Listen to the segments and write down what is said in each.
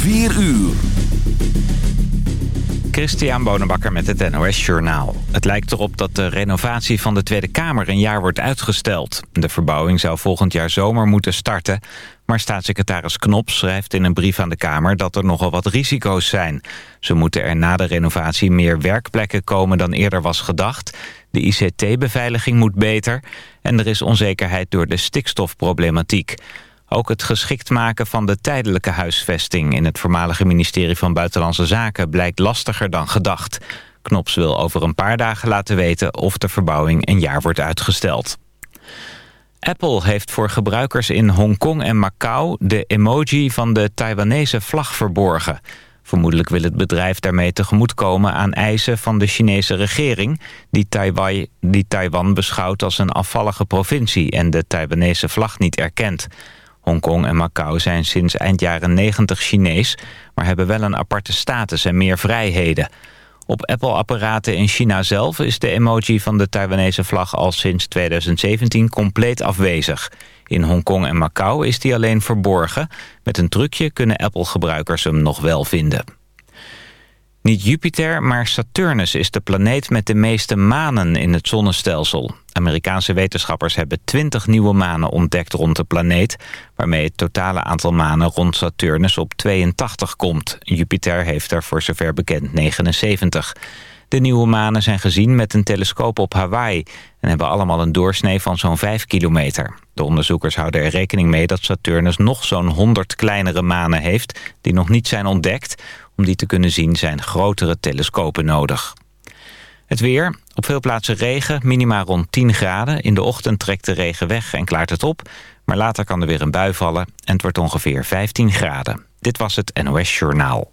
4 uur. Christian Bonenbakker met het NOS Journaal. Het lijkt erop dat de renovatie van de Tweede Kamer een jaar wordt uitgesteld. De verbouwing zou volgend jaar zomer moeten starten... maar staatssecretaris Knop schrijft in een brief aan de Kamer... dat er nogal wat risico's zijn. Zo moeten er na de renovatie meer werkplekken komen dan eerder was gedacht... de ICT-beveiliging moet beter... en er is onzekerheid door de stikstofproblematiek... Ook het geschikt maken van de tijdelijke huisvesting... in het voormalige ministerie van Buitenlandse Zaken blijkt lastiger dan gedacht. Knops wil over een paar dagen laten weten of de verbouwing een jaar wordt uitgesteld. Apple heeft voor gebruikers in Hongkong en Macau de emoji van de Taiwanese vlag verborgen. Vermoedelijk wil het bedrijf daarmee tegemoetkomen aan eisen van de Chinese regering... Die Taiwan, die Taiwan beschouwt als een afvallige provincie en de Taiwanese vlag niet erkent. Hongkong en Macau zijn sinds eind jaren 90 Chinees... maar hebben wel een aparte status en meer vrijheden. Op Apple-apparaten in China zelf is de emoji van de Taiwanese vlag... al sinds 2017 compleet afwezig. In Hongkong en Macau is die alleen verborgen. Met een trucje kunnen Apple-gebruikers hem nog wel vinden. Niet Jupiter, maar Saturnus is de planeet met de meeste manen in het zonnestelsel. Amerikaanse wetenschappers hebben 20 nieuwe manen ontdekt rond de planeet... waarmee het totale aantal manen rond Saturnus op 82 komt. Jupiter heeft er voor zover bekend 79. De nieuwe manen zijn gezien met een telescoop op Hawaii... en hebben allemaal een doorsnee van zo'n 5 kilometer. De onderzoekers houden er rekening mee dat Saturnus nog zo'n 100 kleinere manen heeft... die nog niet zijn ontdekt. Om die te kunnen zien zijn grotere telescopen nodig. Het weer. Op veel plaatsen regen, minima rond 10 graden. In de ochtend trekt de regen weg en klaart het op. Maar later kan er weer een bui vallen en het wordt ongeveer 15 graden. Dit was het NOS Journaal.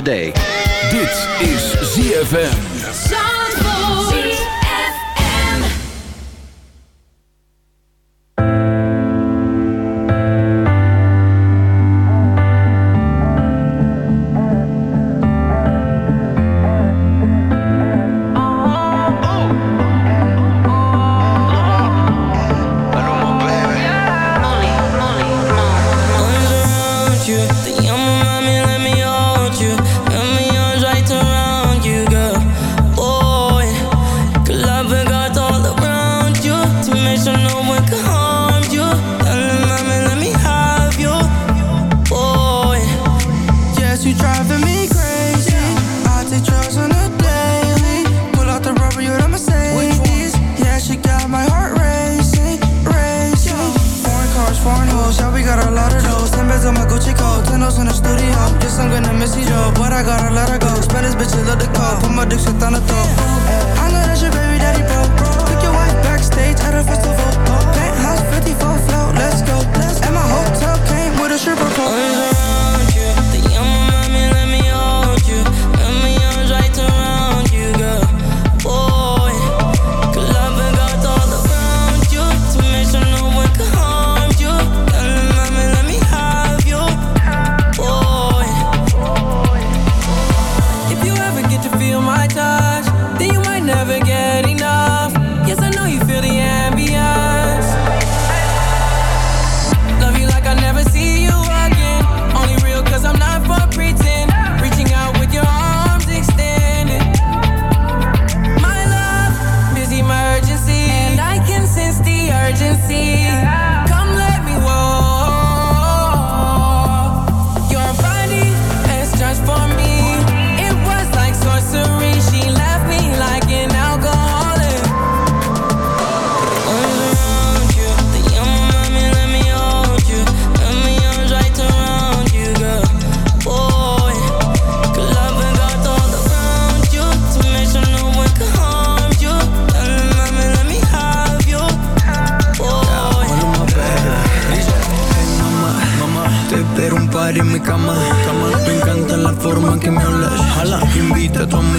today.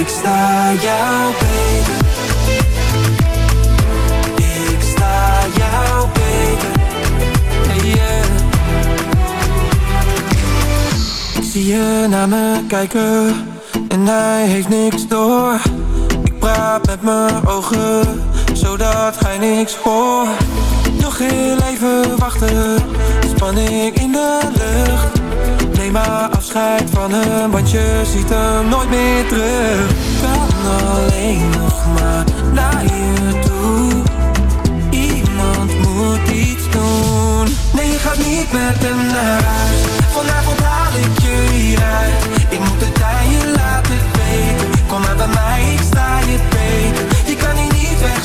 Ik sta jou beter. Ik sta jou beter. Hey, yeah. Ik zie je naar me kijken en hij heeft niks door. Ik praat met mijn ogen, zodat hij niks hoort. Nog heel even wachten, spanning in de lucht. Neem maar afscheid van hem, want je ziet hem nooit meer terug. Kan alleen nog maar naar je toe. Iemand moet iets doen. Nee, je gaat niet met hem naar huis. Vanavond haal ik je hieruit. Ik moet het aan je laten weten. Kom maar bij mij, ik sta je beter. Je kan hier niet weg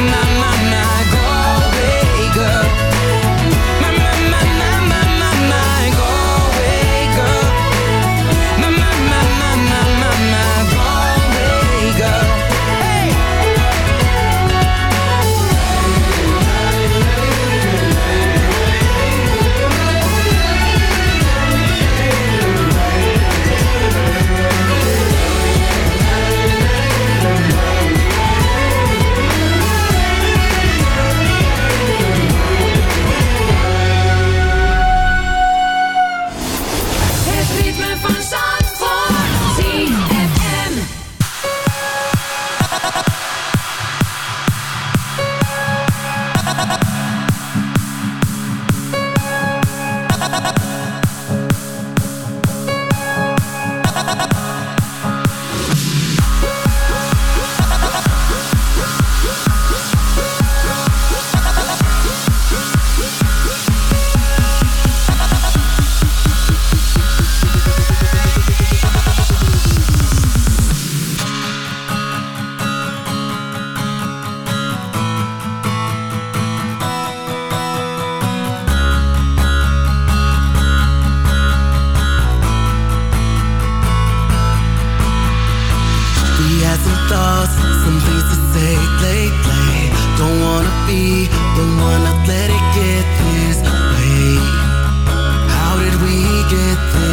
I'm not through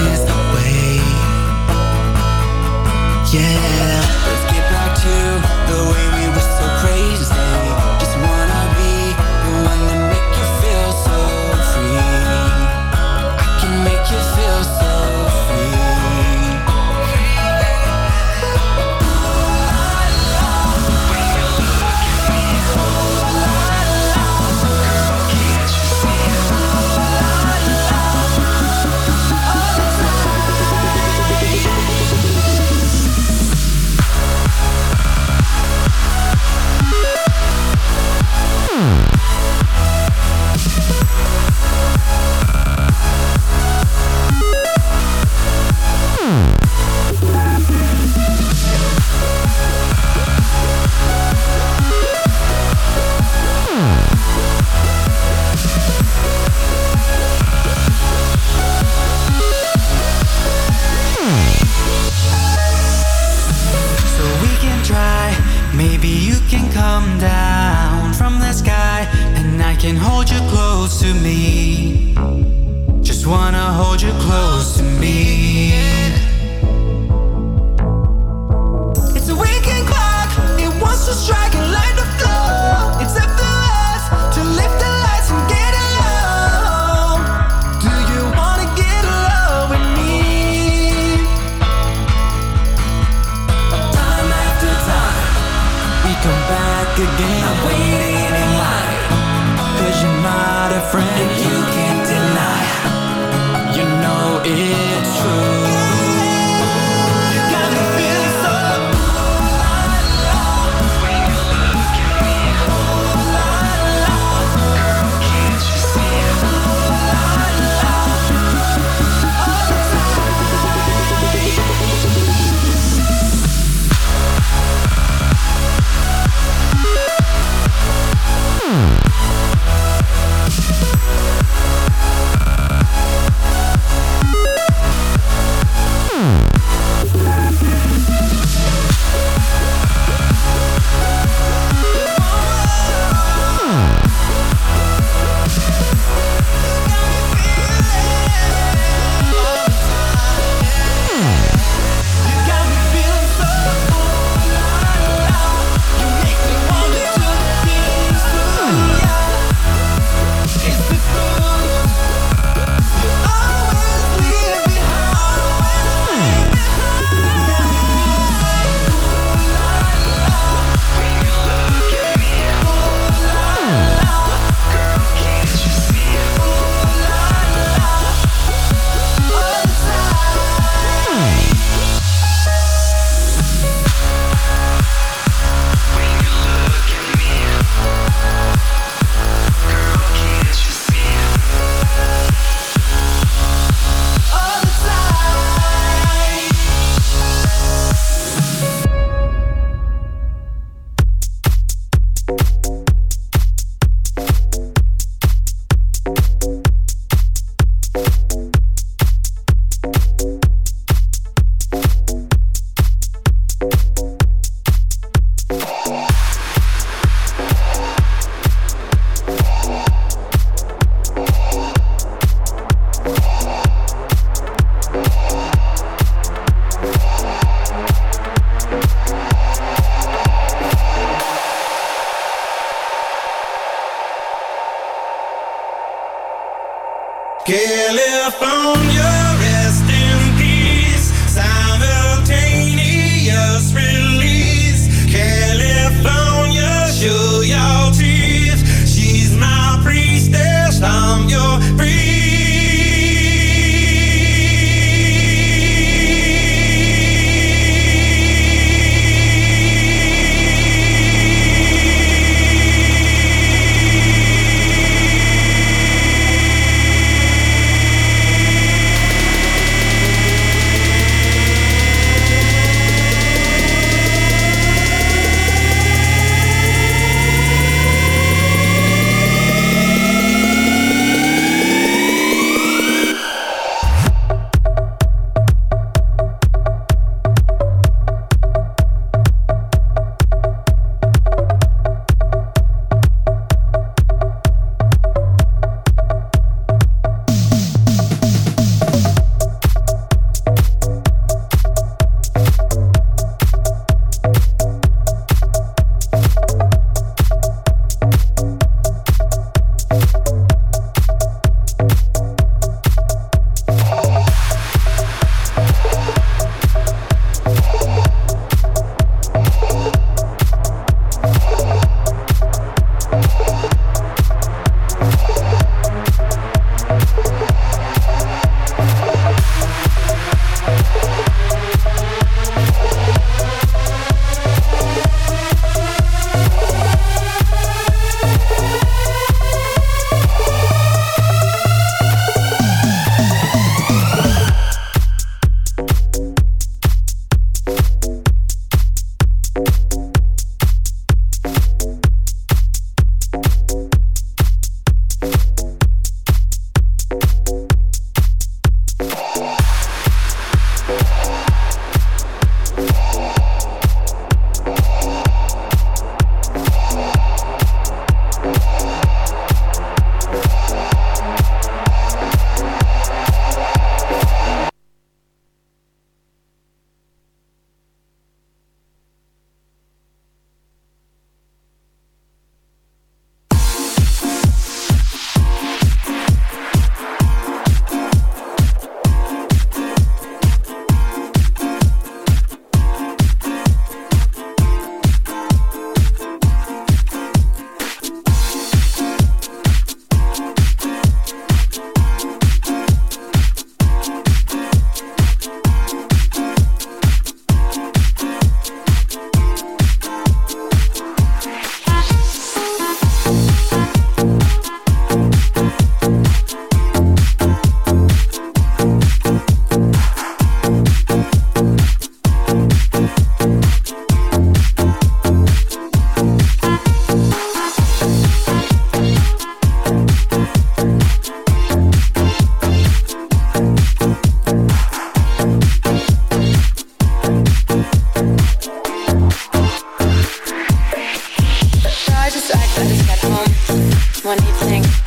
home one evening.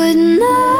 good night